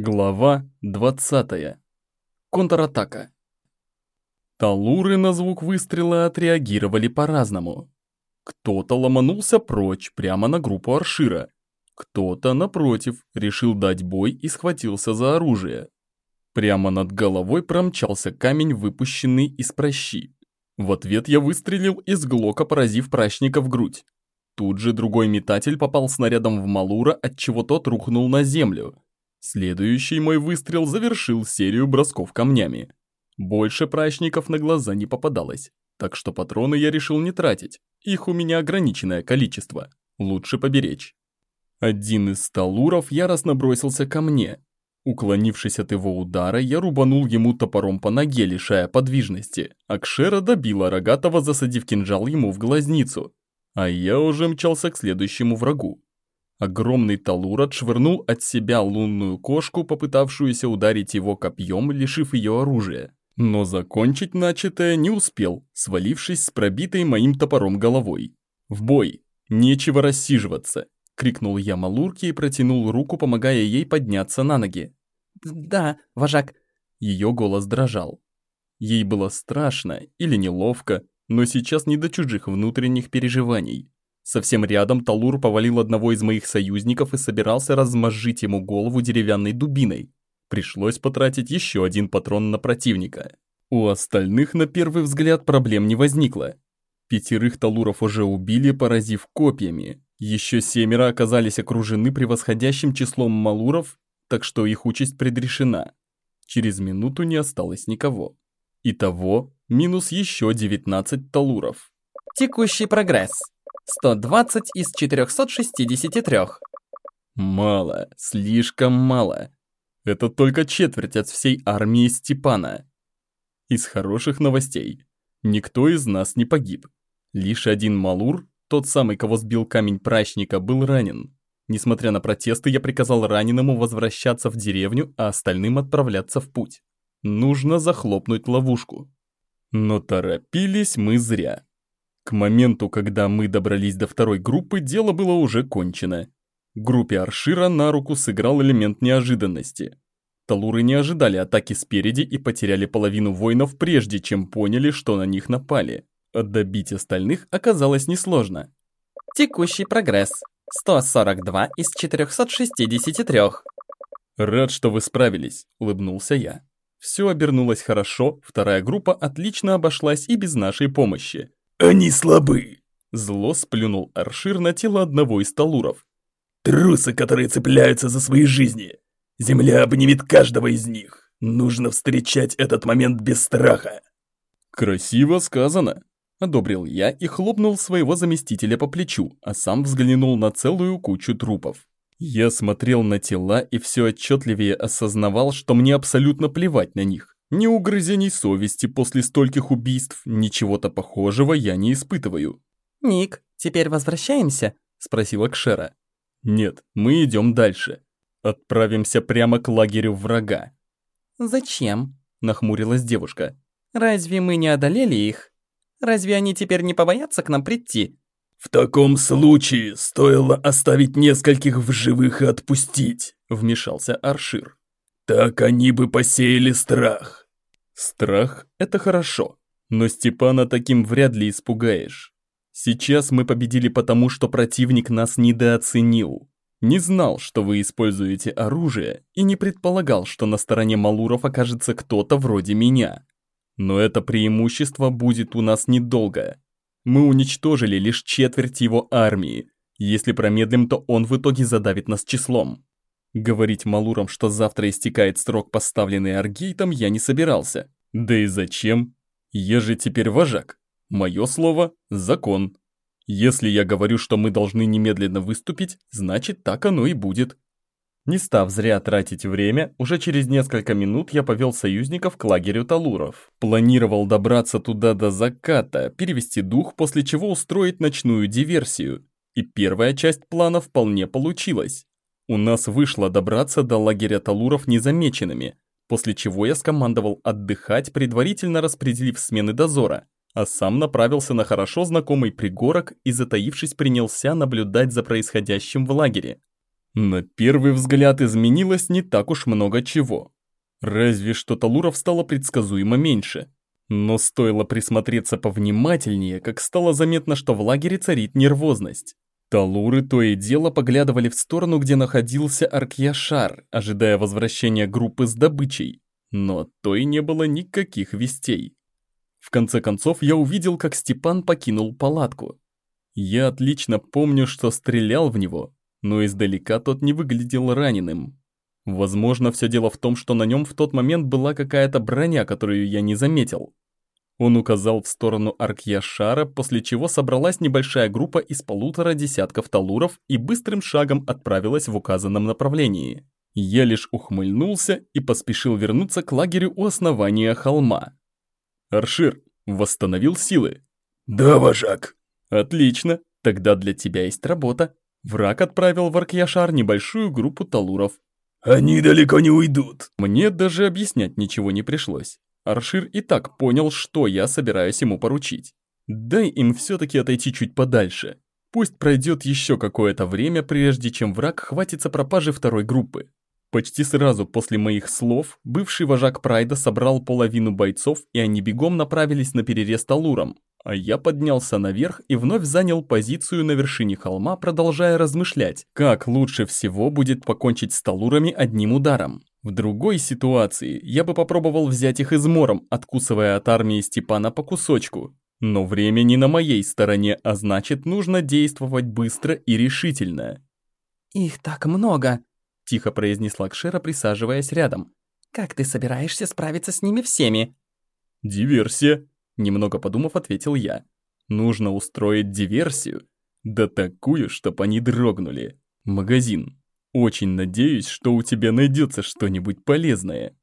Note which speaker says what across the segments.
Speaker 1: Глава 20. Контратака. Талуры на звук выстрела отреагировали по-разному. Кто-то ломанулся прочь прямо на группу Аршира. Кто-то, напротив, решил дать бой и схватился за оружие. Прямо над головой промчался камень, выпущенный из прощи. В ответ я выстрелил из глока, поразив прачника в грудь. Тут же другой метатель попал снарядом в Малура, отчего тот рухнул на землю. Следующий мой выстрел завершил серию бросков камнями. Больше прачников на глаза не попадалось, так что патроны я решил не тратить. Их у меня ограниченное количество. Лучше поберечь. Один из сталуров яростно бросился ко мне. Уклонившись от его удара, я рубанул ему топором по ноге, лишая подвижности. Акшера добила рогатого, засадив кинжал ему в глазницу. А я уже мчался к следующему врагу. Огромный Талур отшвырнул от себя лунную кошку, попытавшуюся ударить его копьем, лишив ее оружия. Но закончить начатое не успел, свалившись с пробитой моим топором головой. «В бой! Нечего рассиживаться!» — крикнул я Малурке и протянул руку, помогая ей подняться на ноги.
Speaker 2: «Да, вожак!»
Speaker 1: Ее голос дрожал. Ей было страшно или неловко, но сейчас не до чужих внутренних переживаний. Совсем рядом Талур повалил одного из моих союзников и собирался размозжить ему голову деревянной дубиной. Пришлось потратить еще один патрон на противника. У остальных на первый взгляд проблем не возникло. Пятерых Талуров уже убили, поразив копьями. Еще семеро оказались окружены превосходящим числом малуров, так что их участь предрешена. Через минуту не осталось никого. Итого минус еще 19 Талуров.
Speaker 2: Текущий прогресс. 120 из 463.
Speaker 1: Мало, слишком мало. Это только четверть от всей армии Степана. Из хороших новостей. Никто из нас не погиб. Лишь один Малур, тот самый, кого сбил камень прачника, был ранен. Несмотря на протесты, я приказал раненому возвращаться в деревню, а остальным отправляться в путь. Нужно захлопнуть ловушку. Но торопились мы зря. К моменту, когда мы добрались до второй группы, дело было уже кончено. Группе Аршира на руку сыграл элемент неожиданности. Талуры не ожидали атаки спереди и потеряли половину воинов, прежде чем поняли, что на них напали. Добить остальных оказалось несложно.
Speaker 2: Текущий прогресс. 142 из 463.
Speaker 1: «Рад, что вы справились», — улыбнулся я. Все обернулось хорошо, вторая группа отлично обошлась и без нашей помощи.
Speaker 3: «Они слабы!»
Speaker 1: Зло сплюнул Аршир на тело одного из талуров.
Speaker 3: «Трусы, которые цепляются за свои жизни! Земля обнимет каждого из них! Нужно встречать этот момент без страха!»
Speaker 1: «Красиво сказано!» Одобрил я и хлопнул своего заместителя по плечу, а сам взглянул на целую кучу трупов. Я смотрел на тела и все отчетливее осознавал, что мне абсолютно плевать на них. Ни угрызений совести после стольких убийств, ничего-то похожего я не испытываю.
Speaker 2: «Ник, теперь возвращаемся?» – спросила Кшера.
Speaker 1: «Нет, мы идем дальше. Отправимся прямо к лагерю врага».
Speaker 2: «Зачем?» – нахмурилась девушка. «Разве мы не одолели их? Разве они теперь не побоятся к нам прийти?»
Speaker 3: «В таком случае стоило оставить нескольких в живых и отпустить», – вмешался Аршир. Так они бы посеяли страх.
Speaker 1: Страх – это хорошо, но Степана таким вряд ли испугаешь. Сейчас мы победили потому, что противник нас недооценил. Не знал, что вы используете оружие, и не предполагал, что на стороне Малуров окажется кто-то вроде меня. Но это преимущество будет у нас недолго. Мы уничтожили лишь четверть его армии. Если промедлим, то он в итоге задавит нас числом. Говорить Малурам, что завтра истекает срок, поставленный Аргейтом, я не собирался. Да и зачем? Я же теперь вожак. Мое слово – закон. Если я говорю, что мы должны немедленно выступить, значит так оно и будет. Не став зря тратить время, уже через несколько минут я повел союзников к лагерю Талуров. Планировал добраться туда до заката, перевести дух, после чего устроить ночную диверсию. И первая часть плана вполне получилась. У нас вышло добраться до лагеря Талуров незамеченными, после чего я скомандовал отдыхать, предварительно распределив смены дозора, а сам направился на хорошо знакомый пригорок и, затаившись, принялся наблюдать за происходящим в лагере. На первый взгляд изменилось не так уж много чего. Разве что Талуров стало предсказуемо меньше. Но стоило присмотреться повнимательнее, как стало заметно, что в лагере царит нервозность. Талуры то и дело поглядывали в сторону, где находился Аркьяшар, ожидая возвращения группы с добычей. Но то и не было никаких вестей. В конце концов, я увидел, как Степан покинул палатку. Я отлично помню, что стрелял в него, но издалека тот не выглядел раненым. Возможно, все дело в том, что на нем в тот момент была какая-то броня, которую я не заметил. Он указал в сторону Аркьяшара, после чего собралась небольшая группа из полутора десятков талуров и быстрым шагом отправилась в указанном направлении. Я лишь ухмыльнулся и поспешил вернуться к лагерю у основания холма. Аршир, восстановил силы?
Speaker 3: Да, вожак.
Speaker 1: Отлично, тогда для тебя есть работа. Враг отправил в Аркьяшар небольшую группу талуров.
Speaker 3: Они далеко не уйдут.
Speaker 1: Мне даже объяснять ничего не пришлось. Аршир и так понял, что я собираюсь ему поручить. Дай им все-таки отойти чуть подальше. Пусть пройдет еще какое-то время, прежде чем враг хватится пропажи второй группы. Почти сразу после моих слов бывший вожак Прайда собрал половину бойцов, и они бегом направились на перерез Талуром, а я поднялся наверх и вновь занял позицию на вершине холма, продолжая размышлять, как лучше всего будет покончить с Талурами одним ударом. В другой ситуации я бы попробовал взять их измором, откусывая от армии Степана по кусочку. Но время не на моей стороне, а значит, нужно действовать быстро и решительно.
Speaker 2: «Их так много», —
Speaker 1: тихо произнесла Кшера, присаживаясь рядом.
Speaker 2: «Как ты собираешься справиться с ними всеми?»
Speaker 1: «Диверсия», — немного подумав, ответил я. «Нужно устроить диверсию. Да такую, чтоб они дрогнули. Магазин. Очень надеюсь, что у тебя найдется что-нибудь полезное.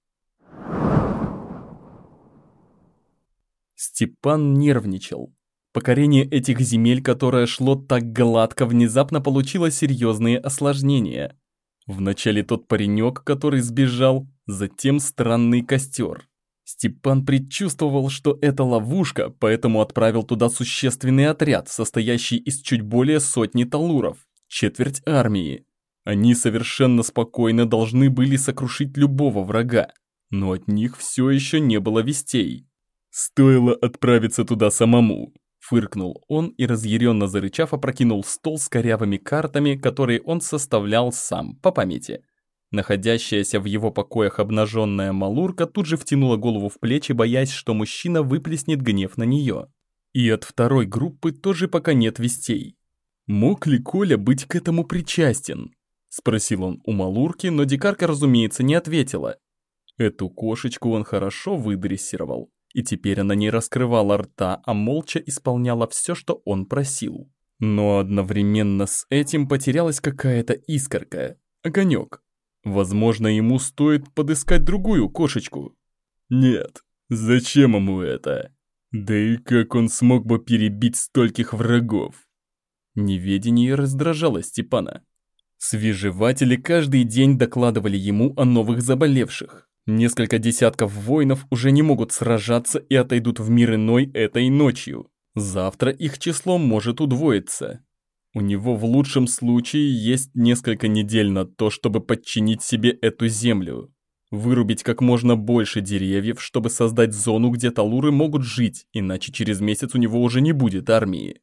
Speaker 1: Степан нервничал. Покорение этих земель, которое шло так гладко, внезапно получило серьезные осложнения. Вначале тот паренек, который сбежал, затем странный костер. Степан предчувствовал, что это ловушка, поэтому отправил туда существенный отряд, состоящий из чуть более сотни талуров, четверть армии. Они совершенно спокойно должны были сокрушить любого врага, но от них все еще не было вестей. Стоило отправиться туда самому, фыркнул он и разъяренно зарычав опрокинул стол с корявыми картами, которые он составлял сам, по памяти. Находящаяся в его покоях обнаженная малурка тут же втянула голову в плечи, боясь, что мужчина выплеснет гнев на нее. И от второй группы тоже пока нет вестей. Мог ли Коля быть к этому причастен? Спросил он у Малурки, но дикарка, разумеется, не ответила. Эту кошечку он хорошо выдрессировал, и теперь она не раскрывала рта, а молча исполняла все, что он просил. Но одновременно с этим потерялась какая-то искорка, огонек. Возможно, ему стоит подыскать другую кошечку. Нет, зачем ему это? Да и как он смог бы перебить стольких врагов? Неведение раздражало Степана. Свежеватели каждый день докладывали ему о новых заболевших. Несколько десятков воинов уже не могут сражаться и отойдут в мир иной этой ночью. Завтра их число может удвоиться. У него в лучшем случае есть несколько недель на то, чтобы подчинить себе эту землю. Вырубить как можно больше деревьев, чтобы создать зону, где талуры могут жить, иначе через месяц у него уже не будет армии.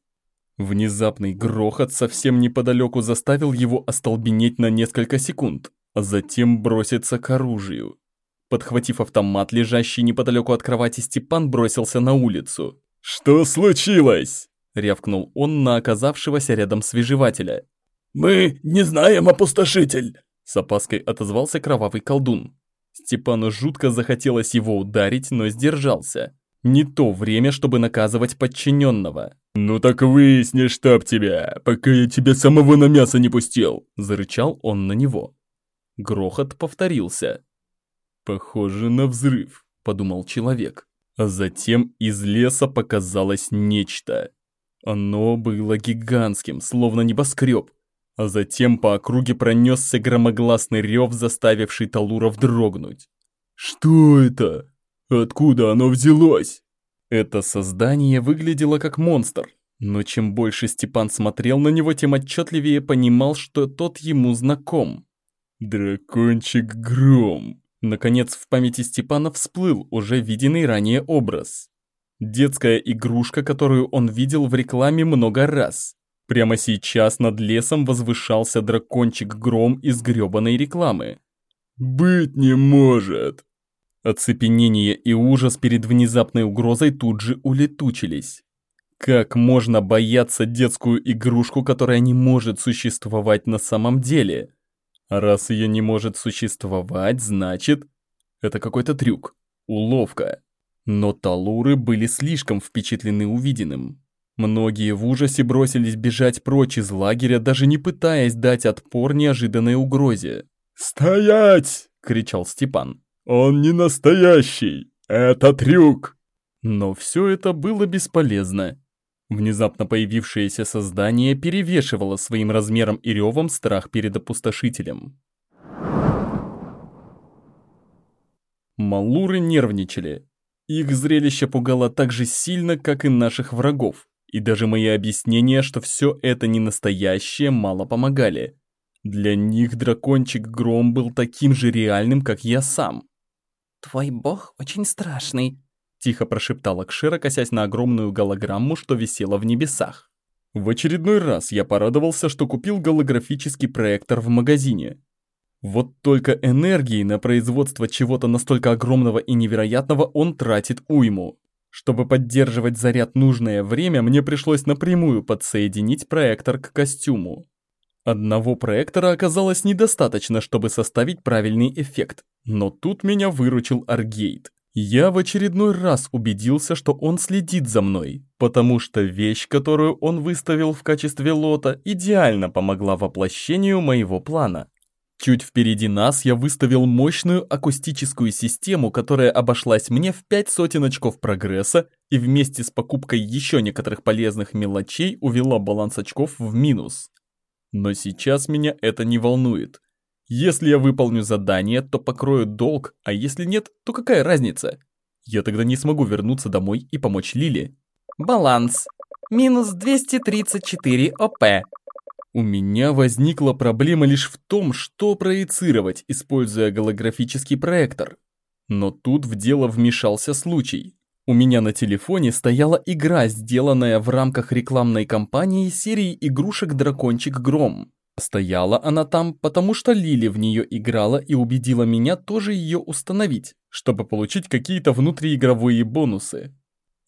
Speaker 1: Внезапный грохот совсем неподалеку заставил его остолбенеть на несколько секунд, а затем броситься к оружию. Подхватив автомат, лежащий неподалеку от кровати, Степан бросился на улицу. «Что случилось?» — рявкнул он на оказавшегося рядом свежевателя.
Speaker 3: «Мы не знаем, опустошитель!»
Speaker 1: — с опаской отозвался кровавый колдун. Степану жутко захотелось его ударить, но сдержался. Не то время, чтобы наказывать подчиненного. «Ну так выясни, штаб тебя, пока я тебя самого на мясо не пустил!» Зарычал он на него. Грохот повторился. «Похоже на взрыв», — подумал человек. А затем из леса показалось нечто. Оно было гигантским, словно небоскреб. А затем по округе пронесся громогласный рев, заставивший Талуров дрогнуть. «Что это?» Откуда оно взялось? Это создание выглядело как монстр, Но чем больше Степан смотрел на него, тем отчетливее понимал, что тот ему знаком. «Дракончик Гром!» Наконец в памяти Степана всплыл уже виденный ранее образ. Детская игрушка, которую он видел в рекламе много раз. Прямо сейчас над лесом возвышался дракончик Гром из грёбаной рекламы. «Быть не может!» Оцепенение и ужас перед внезапной угрозой тут же улетучились. Как можно бояться детскую игрушку, которая не может существовать на самом деле? Раз ее не может существовать, значит, это какой-то трюк, уловка. Но талуры были слишком впечатлены увиденным. Многие в ужасе бросились бежать прочь из лагеря, даже не пытаясь дать отпор неожиданной угрозе. «Стоять!» — кричал Степан. «Он не настоящий! Это трюк!» Но все это было бесполезно. Внезапно появившееся создание перевешивало своим размером и ревом страх перед опустошителем. Малуры нервничали. Их зрелище пугало так же сильно, как и наших врагов. И даже мои объяснения, что все это не настоящее, мало помогали. Для них дракончик Гром был таким же реальным, как я сам.
Speaker 2: «Твой бог очень страшный», —
Speaker 1: тихо прошептала Кшира, косясь на огромную голограмму, что висела в небесах. В очередной раз я порадовался, что купил голографический проектор в магазине. Вот только энергии на производство чего-то настолько огромного и невероятного он тратит уйму. Чтобы поддерживать заряд нужное время, мне пришлось напрямую подсоединить проектор к костюму. Одного проектора оказалось недостаточно, чтобы составить правильный эффект, но тут меня выручил Аргейт. Я в очередной раз убедился, что он следит за мной, потому что вещь, которую он выставил в качестве лота, идеально помогла воплощению моего плана. Чуть впереди нас я выставил мощную акустическую систему, которая обошлась мне в пять сотен очков прогресса и вместе с покупкой еще некоторых полезных мелочей увела баланс очков в минус. Но сейчас меня это не волнует. Если я выполню задание, то покрою долг, а если нет, то какая разница? Я тогда не смогу вернуться домой и помочь Лиле.
Speaker 2: Баланс. Минус 234 ОП.
Speaker 1: У меня возникла проблема лишь в том, что проецировать, используя голографический проектор. Но тут в дело вмешался случай. У меня на телефоне стояла игра, сделанная в рамках рекламной кампании серии игрушек «Дракончик Гром». Стояла она там, потому что Лили в нее играла и убедила меня тоже ее установить, чтобы получить какие-то внутриигровые бонусы.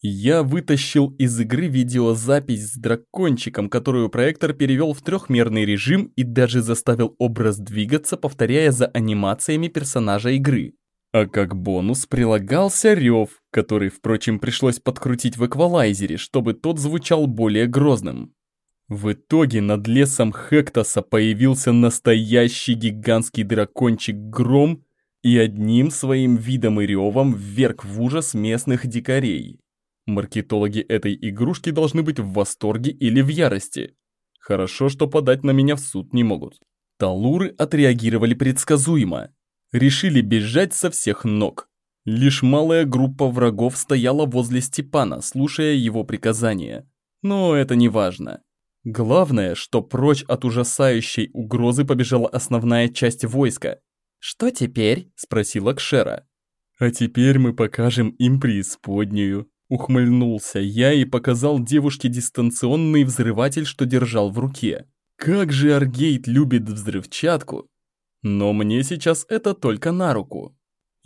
Speaker 1: Я вытащил из игры видеозапись с дракончиком, которую проектор перевел в трехмерный режим и даже заставил образ двигаться, повторяя за анимациями персонажа игры. А как бонус прилагался рев, который, впрочем, пришлось подкрутить в эквалайзере, чтобы тот звучал более грозным. В итоге над лесом Хектоса появился настоящий гигантский дракончик Гром и одним своим видом и ревом вверг в ужас местных дикарей. Маркетологи этой игрушки должны быть в восторге или в ярости. Хорошо, что подать на меня в суд не могут. Талуры отреагировали предсказуемо. Решили бежать со всех ног. Лишь малая группа врагов стояла возле Степана, слушая его приказания. Но это не важно. Главное, что прочь от ужасающей угрозы побежала основная часть войска.
Speaker 2: «Что теперь?»
Speaker 1: – спросила Кшера. «А теперь мы покажем им преисподнюю», Ухмыльнулся я и показал девушке дистанционный взрыватель, что держал в руке. Как же Аргейт любит взрывчатку! Но мне сейчас это только на руку.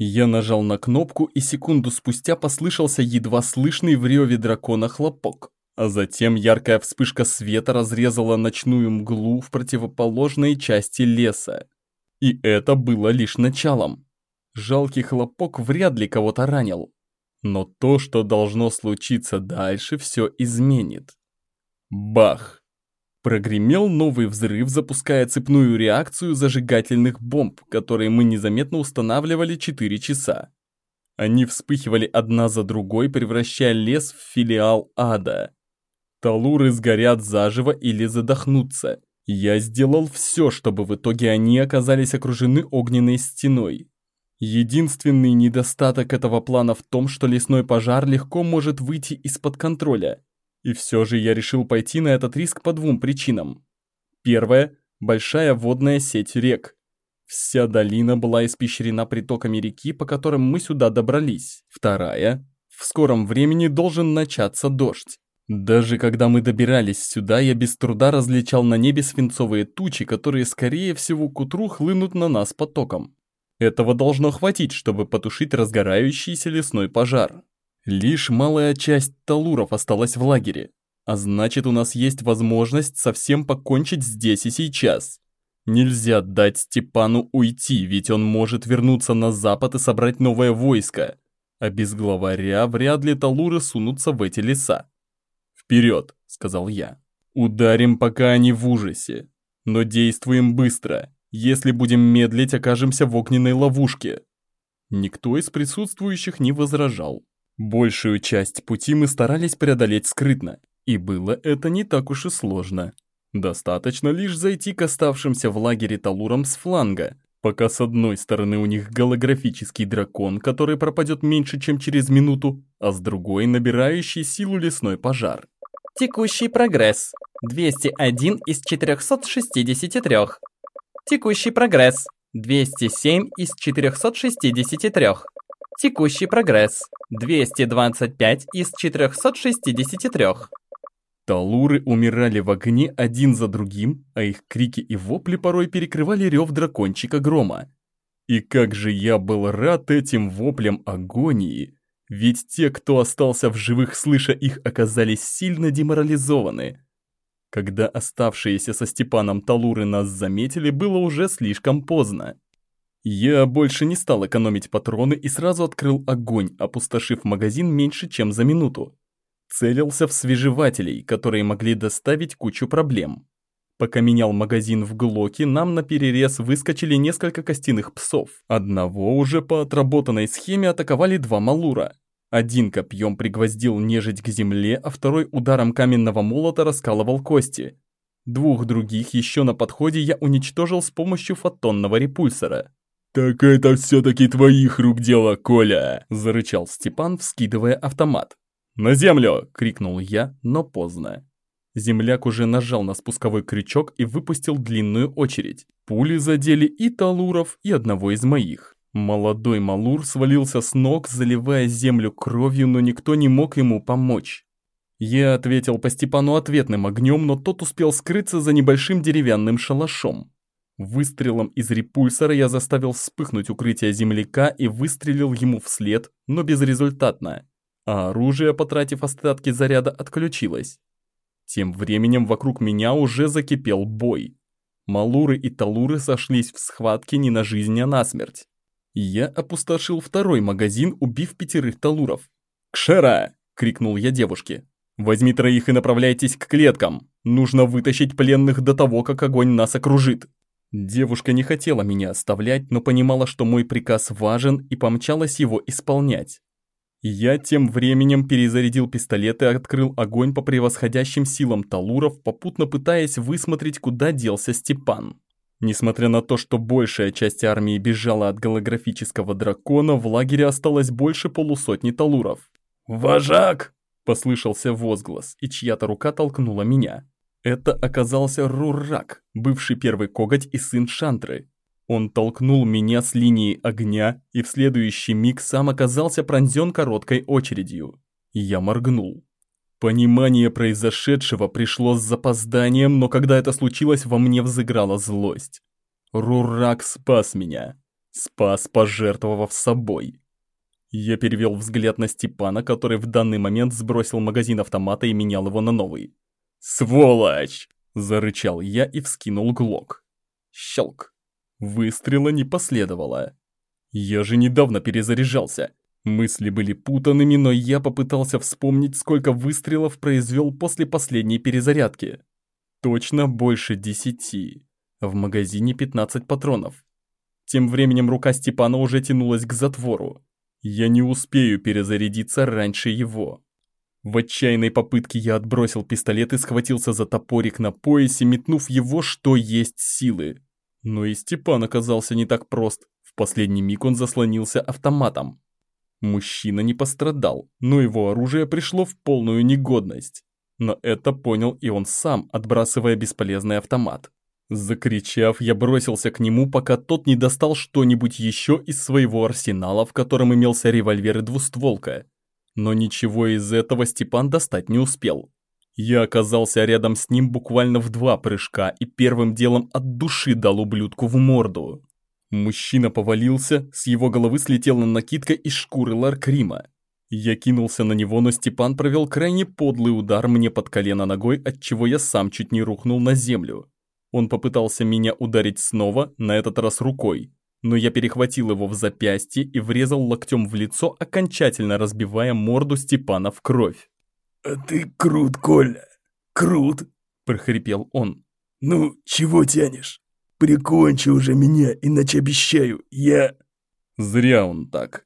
Speaker 1: Я нажал на кнопку, и секунду спустя послышался едва слышный в реве дракона хлопок. А затем яркая вспышка света разрезала ночную мглу в противоположной части леса. И это было лишь началом. Жалкий хлопок вряд ли кого-то ранил. Но то, что должно случиться дальше, все изменит. Бах! Прогремел новый взрыв, запуская цепную реакцию зажигательных бомб, которые мы незаметно устанавливали 4 часа. Они вспыхивали одна за другой, превращая лес в филиал ада. Талуры сгорят заживо или задохнутся. Я сделал все, чтобы в итоге они оказались окружены огненной стеной. Единственный недостаток этого плана в том, что лесной пожар легко может выйти из-под контроля. И все же я решил пойти на этот риск по двум причинам. Первое – большая водная сеть рек. Вся долина была испещрена притоками реки, по которым мы сюда добрались. Вторая – в скором времени должен начаться дождь. Даже когда мы добирались сюда, я без труда различал на небе свинцовые тучи, которые, скорее всего, к утру хлынут на нас потоком. Этого должно хватить, чтобы потушить разгорающийся лесной пожар. Лишь малая часть талуров осталась в лагере, а значит у нас есть возможность совсем покончить здесь и сейчас. Нельзя дать Степану уйти, ведь он может вернуться на запад и собрать новое войско. А без главаря вряд ли талуры сунутся в эти леса. «Вперед!» — сказал я. «Ударим, пока они в ужасе. Но действуем быстро. Если будем медлить, окажемся в огненной ловушке». Никто из присутствующих не возражал. Большую часть пути мы старались преодолеть скрытно, и было это не так уж и сложно. Достаточно лишь зайти к оставшимся в лагере талурам с фланга, пока с одной стороны у них голографический дракон, который пропадет меньше, чем через минуту, а с другой набирающий силу лесной пожар.
Speaker 2: Текущий прогресс. 201 из 463. Текущий прогресс. 207 из 463. Текущий прогресс. 225 из 463.
Speaker 1: Талуры умирали в огне один за другим, а их крики и вопли порой перекрывали рев дракончика грома. И как же я был рад этим воплям агонии, ведь те, кто остался в живых, слыша их, оказались сильно деморализованы. Когда оставшиеся со Степаном Талуры нас заметили, было уже слишком поздно. Я больше не стал экономить патроны и сразу открыл огонь, опустошив магазин меньше, чем за минуту. Целился в свежевателей, которые могли доставить кучу проблем. Пока менял магазин в Глоке, нам на перерез выскочили несколько костяных псов. Одного уже по отработанной схеме атаковали два Малура. Один копьем пригвоздил нежить к земле, а второй ударом каменного молота раскалывал кости. Двух других еще на подходе я уничтожил с помощью фотонного репульсора.
Speaker 3: «Так это все-таки твоих рук дело, Коля!»
Speaker 1: – зарычал Степан, вскидывая автомат. «На землю!» – крикнул я, но поздно. Земляк уже нажал на спусковой крючок и выпустил длинную очередь. Пули задели и Талуров, и одного из моих. Молодой Малур свалился с ног, заливая землю кровью, но никто не мог ему помочь. Я ответил по Степану ответным огнем, но тот успел скрыться за небольшим деревянным шалашом. Выстрелом из репульсора я заставил вспыхнуть укрытие земляка и выстрелил ему вслед, но безрезультатно. А оружие, потратив остатки заряда, отключилось. Тем временем вокруг меня уже закипел бой. Малуры и Талуры сошлись в схватке не на жизнь, а на смерть. Я опустошил второй магазин, убив пятерых Талуров. «Кшера!» — крикнул я девушке. «Возьми троих и направляйтесь к клеткам. Нужно вытащить пленных до того, как огонь нас окружит». Девушка не хотела меня оставлять, но понимала, что мой приказ важен и помчалась его исполнять. Я тем временем перезарядил пистолет и открыл огонь по превосходящим силам талуров, попутно пытаясь высмотреть, куда делся Степан. Несмотря на то, что большая часть армии бежала от голографического дракона, в лагере осталось больше полусотни талуров.
Speaker 3: «Вожак!»
Speaker 1: – послышался возглас, и чья-то рука толкнула меня. Это оказался Руррак, бывший первый коготь и сын Шантры, он толкнул меня с линии огня, и в следующий миг сам оказался пронзен короткой очередью. Я моргнул. Понимание произошедшего пришло с запозданием, но когда это случилось, во мне взыграла злость. Рурак спас меня. Спас, пожертвовав собой. Я перевел взгляд на Степана, который в данный момент сбросил магазин автомата и менял его на новый. «Сволочь!» – зарычал я и вскинул глок. Щелк. Выстрела не последовало. Я же недавно перезаряжался. Мысли были путанными, но я попытался вспомнить, сколько выстрелов произвел после последней перезарядки. Точно больше десяти. В магазине 15 патронов. Тем временем рука Степана уже тянулась к затвору. Я не успею перезарядиться раньше его. В отчаянной попытке я отбросил пистолет и схватился за топорик на поясе, метнув его, что есть силы. Но и Степан оказался не так прост. В последний миг он заслонился автоматом. Мужчина не пострадал, но его оружие пришло в полную негодность. Но это понял и он сам, отбрасывая бесполезный автомат. Закричав, я бросился к нему, пока тот не достал что-нибудь еще из своего арсенала, в котором имелся револьвер и двустволка. Но ничего из этого Степан достать не успел. Я оказался рядом с ним буквально в два прыжка и первым делом от души дал ублюдку в морду. Мужчина повалился, с его головы слетела накидка из шкуры Ларкрима. Я кинулся на него, но Степан провел крайне подлый удар мне под колено ногой, отчего я сам чуть не рухнул на землю. Он попытался меня ударить снова, на этот раз рукой, но я перехватил его в запястье и врезал локтем в лицо, окончательно разбивая морду Степана в кровь.
Speaker 3: «А ты крут, Коля, крут!» – прохрипел он. «Ну, чего тянешь? Прикончи уже меня, иначе обещаю, я...»
Speaker 1: Зря он так.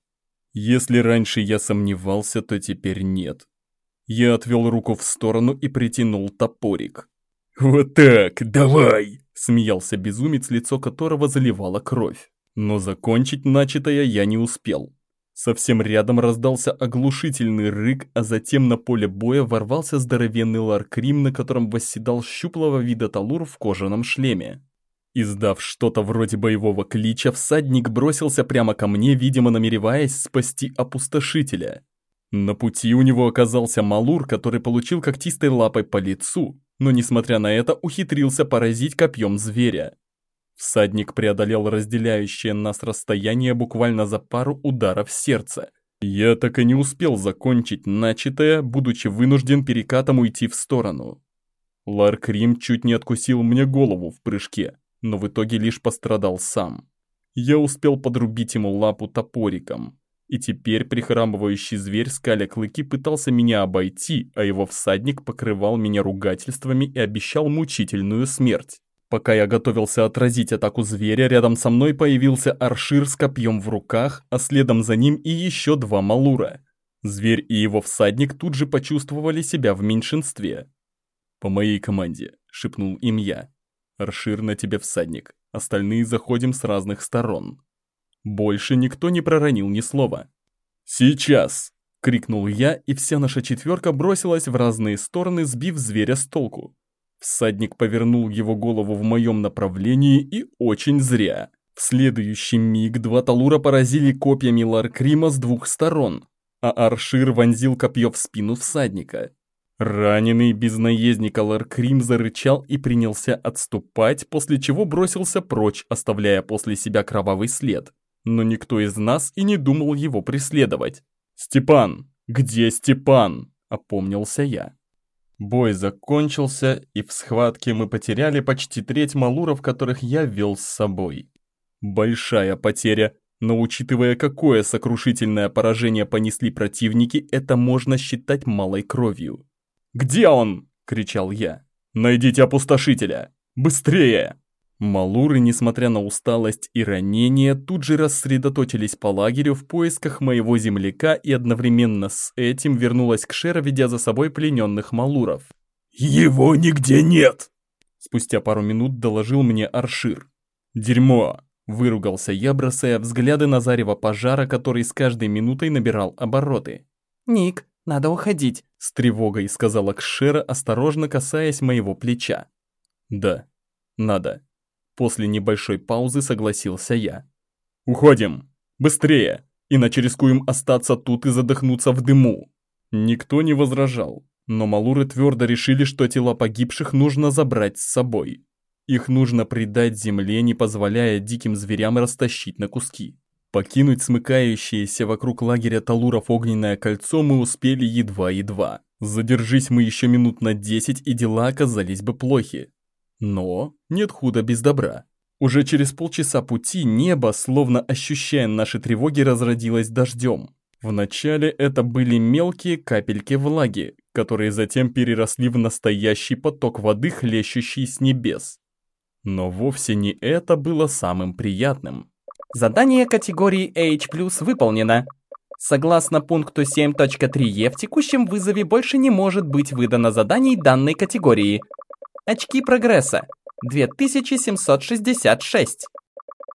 Speaker 1: Если раньше я сомневался, то теперь нет. Я отвел руку в сторону и притянул топорик.
Speaker 3: «Вот так, давай!»
Speaker 1: – смеялся безумец, лицо которого заливало кровь. Но закончить начатое я не успел. Совсем рядом раздался оглушительный рык, а затем на поле боя ворвался здоровенный ларкрим, на котором восседал щуплого вида талур в кожаном шлеме. Издав что-то вроде боевого клича, всадник бросился прямо ко мне, видимо намереваясь спасти опустошителя. На пути у него оказался Малур, который получил когтистой лапой по лицу, но несмотря на это ухитрился поразить копьем зверя. Всадник преодолел разделяющее нас расстояние буквально за пару ударов сердца. Я так и не успел закончить начатое, будучи вынужден перекатом уйти в сторону. Ларкрим чуть не откусил мне голову в прыжке но в итоге лишь пострадал сам. Я успел подрубить ему лапу топориком, и теперь прихрамывающий зверь скаля клыки пытался меня обойти, а его всадник покрывал меня ругательствами и обещал мучительную смерть. Пока я готовился отразить атаку зверя, рядом со мной появился аршир с копьем в руках, а следом за ним и еще два малура. Зверь и его всадник тут же почувствовали себя в меньшинстве. «По моей команде», — шепнул им я. Аршир на тебе всадник, остальные заходим с разных сторон. Больше никто не проронил ни слова. «Сейчас!» — крикнул я, и вся наша четверка бросилась в разные стороны, сбив зверя с толку. Всадник повернул его голову в моем направлении и очень зря. В следующий миг два талура поразили копьями Ларкрима с двух сторон, а Аршир вонзил копье в спину всадника. Раненый без наездника Ларкрим зарычал и принялся отступать, после чего бросился прочь, оставляя после себя кровавый след. Но никто из нас и не думал его преследовать. «Степан! Где Степан?» – опомнился я. Бой закончился, и в схватке мы потеряли почти треть малуров, которых я вел с собой. Большая потеря, но учитывая, какое сокрушительное поражение понесли противники, это можно считать малой кровью. «Где он?» – кричал я. «Найдите опустошителя! Быстрее!» Малуры, несмотря на усталость и ранения, тут же рассредоточились по лагерю в поисках моего земляка и одновременно с этим вернулась к Шера, ведя за собой плененных малуров.
Speaker 3: «Его нигде нет!»
Speaker 1: Спустя пару минут доложил мне Аршир. «Дерьмо!» – выругался я, бросая взгляды на зарево пожара, который с каждой минутой набирал обороты.
Speaker 2: «Ник, надо уходить», —
Speaker 1: с тревогой сказала Кшера, осторожно касаясь моего плеча. «Да, надо». После небольшой паузы согласился я. «Уходим! Быстрее! Иначе рискуем остаться тут и задохнуться в дыму!» Никто не возражал, но малуры твердо решили, что тела погибших нужно забрать с собой. Их нужно предать земле, не позволяя диким зверям растащить на куски. Покинуть смыкающееся вокруг лагеря Талуров огненное кольцо мы успели едва-едва. Задержись мы еще минут на десять, и дела оказались бы плохи. Но нет худа без добра. Уже через полчаса пути небо, словно ощущая наши тревоги, разродилось дождем. Вначале это были мелкие капельки влаги, которые затем переросли в настоящий поток воды, хлещущий с небес. Но вовсе не это было самым приятным.
Speaker 2: Задание категории H+, выполнено. Согласно пункту 7.3е, в текущем вызове больше не может быть выдано заданий данной категории. Очки прогресса. 2766.